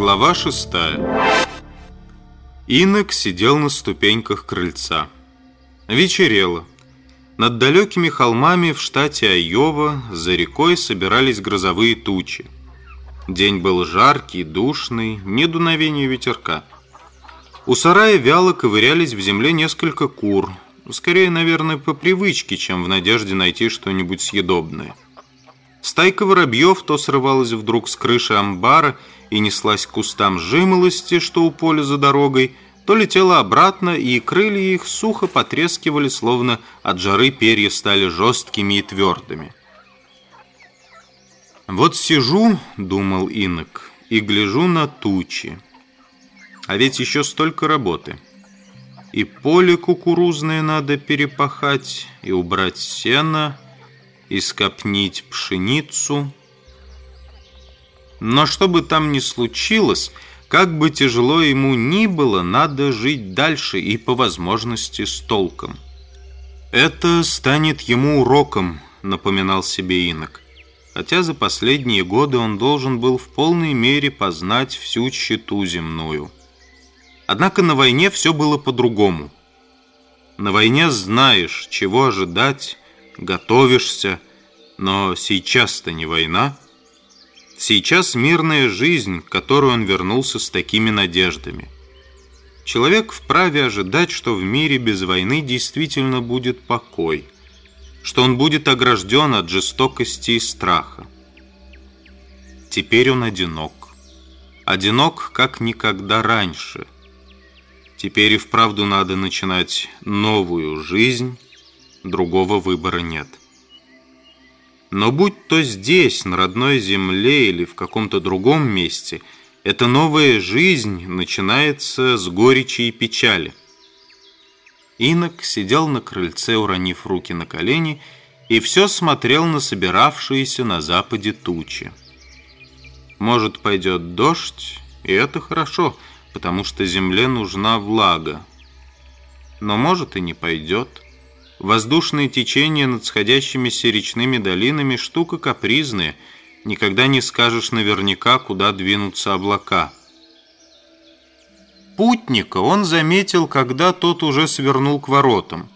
Глава шестая Инок сидел на ступеньках крыльца. Вечерело. Над далекими холмами в штате Айова за рекой собирались грозовые тучи. День был жаркий, душный, не дуновение ветерка. У сарая вяло ковырялись в земле несколько кур. Скорее, наверное, по привычке, чем в надежде найти что-нибудь съедобное. Стайка воробьев то срывалась вдруг с крыши амбара и неслась к кустам жимолости, что у поля за дорогой, то летела обратно, и крылья их сухо потрескивали, словно от жары перья стали жесткими и твердыми. «Вот сижу, — думал инок, — и гляжу на тучи. А ведь еще столько работы. И поле кукурузное надо перепахать, и убрать сено, и скопнить пшеницу. Но что бы там ни случилось, как бы тяжело ему ни было, надо жить дальше и по возможности с толком. «Это станет ему уроком», — напоминал себе инок. Хотя за последние годы он должен был в полной мере познать всю щиту земную. Однако на войне все было по-другому. На войне знаешь, чего ожидать, готовишься, но сейчас-то не война. Сейчас мирная жизнь, к которой он вернулся с такими надеждами. Человек вправе ожидать, что в мире без войны действительно будет покой, что он будет огражден от жестокости и страха. Теперь он одинок. Одинок, как никогда раньше. Теперь и вправду надо начинать новую жизнь, другого выбора нет. Но будь то здесь, на родной земле или в каком-то другом месте, эта новая жизнь начинается с горечи и печали. Инок сидел на крыльце, уронив руки на колени, и все смотрел на собиравшиеся на западе тучи. Может, пойдет дождь, и это хорошо, потому что земле нужна влага. Но может и не пойдет. Воздушные течения над сходящимися речными долинами – штука капризная. Никогда не скажешь наверняка, куда двинутся облака. Путника он заметил, когда тот уже свернул к воротам.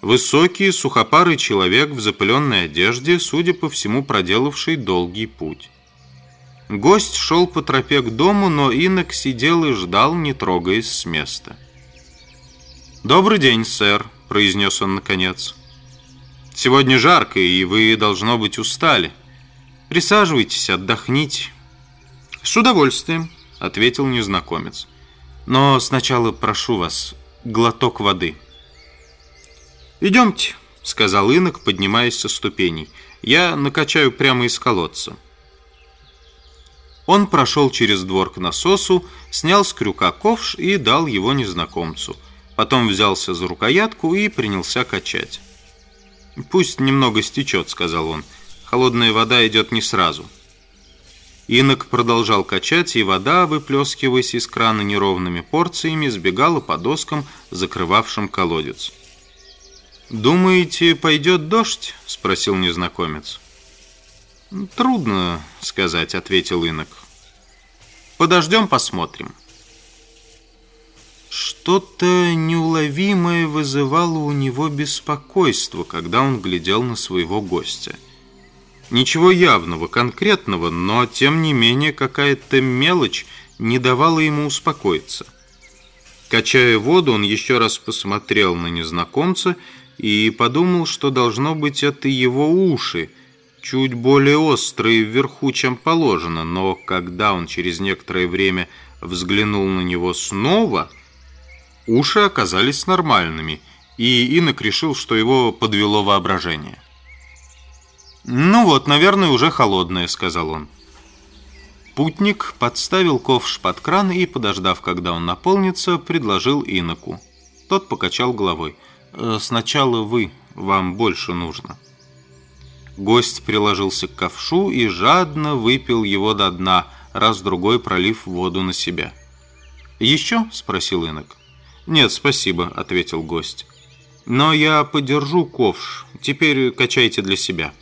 Высокий, сухопарый человек в запыленной одежде, судя по всему, проделавший долгий путь. Гость шел по тропе к дому, но инок сидел и ждал, не трогаясь с места. «Добрый день, сэр», — произнес он наконец. «Сегодня жарко, и вы, должно быть, устали. Присаживайтесь, отдохните». «С удовольствием», — ответил незнакомец. «Но сначала прошу вас, глоток воды». «Идемте», — сказал инок, поднимаясь со ступеней. «Я накачаю прямо из колодца». Он прошел через двор к насосу, снял с крюка ковш и дал его незнакомцу — Потом взялся за рукоятку и принялся качать. «Пусть немного стечет», — сказал он. «Холодная вода идет не сразу». Инок продолжал качать, и вода, выплескиваясь из крана неровными порциями, сбегала по доскам, закрывавшим колодец. «Думаете, пойдет дождь?» — спросил незнакомец. «Трудно сказать», — ответил инок. «Подождем, посмотрим». Что-то неуловимое вызывало у него беспокойство, когда он глядел на своего гостя. Ничего явного, конкретного, но тем не менее какая-то мелочь не давала ему успокоиться. Качая воду, он еще раз посмотрел на незнакомца и подумал, что должно быть это его уши, чуть более острые вверху, чем положено, но когда он через некоторое время взглянул на него снова – Уши оказались нормальными, и инок решил, что его подвело воображение. «Ну вот, наверное, уже холодное», — сказал он. Путник подставил ковш под кран и, подождав, когда он наполнится, предложил иноку. Тот покачал головой. «Э, «Сначала вы, вам больше нужно». Гость приложился к ковшу и жадно выпил его до дна, раз-другой пролив воду на себя. «Еще?» — спросил инок. «Нет, спасибо», — ответил гость. «Но я подержу ковш. Теперь качайте для себя».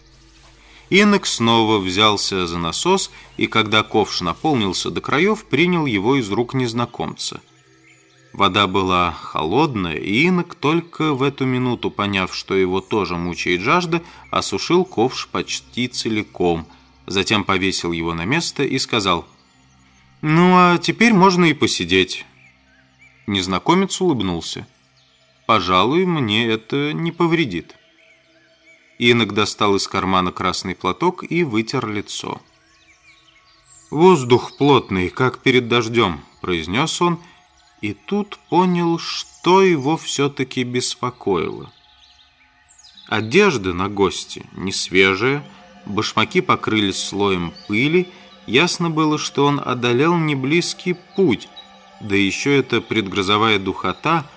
Инок снова взялся за насос, и когда ковш наполнился до краев, принял его из рук незнакомца. Вода была холодная, и инок, только в эту минуту поняв, что его тоже мучает жажда, осушил ковш почти целиком, затем повесил его на место и сказал «Ну, а теперь можно и посидеть». Незнакомец улыбнулся. «Пожалуй, мне это не повредит». Инок достал из кармана красный платок и вытер лицо. «Воздух плотный, как перед дождем», — произнес он, и тут понял, что его все-таки беспокоило. Одежда на гости не свежая, башмаки покрылись слоем пыли, ясно было, что он одолел неблизкий путь, да еще эта предгрозовая духота —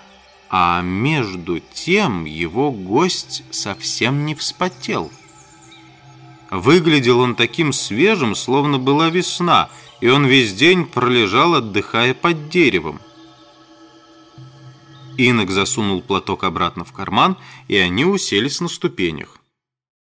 а между тем его гость совсем не вспотел. Выглядел он таким свежим, словно была весна, и он весь день пролежал, отдыхая под деревом. Инок засунул платок обратно в карман, и они уселись на ступенях.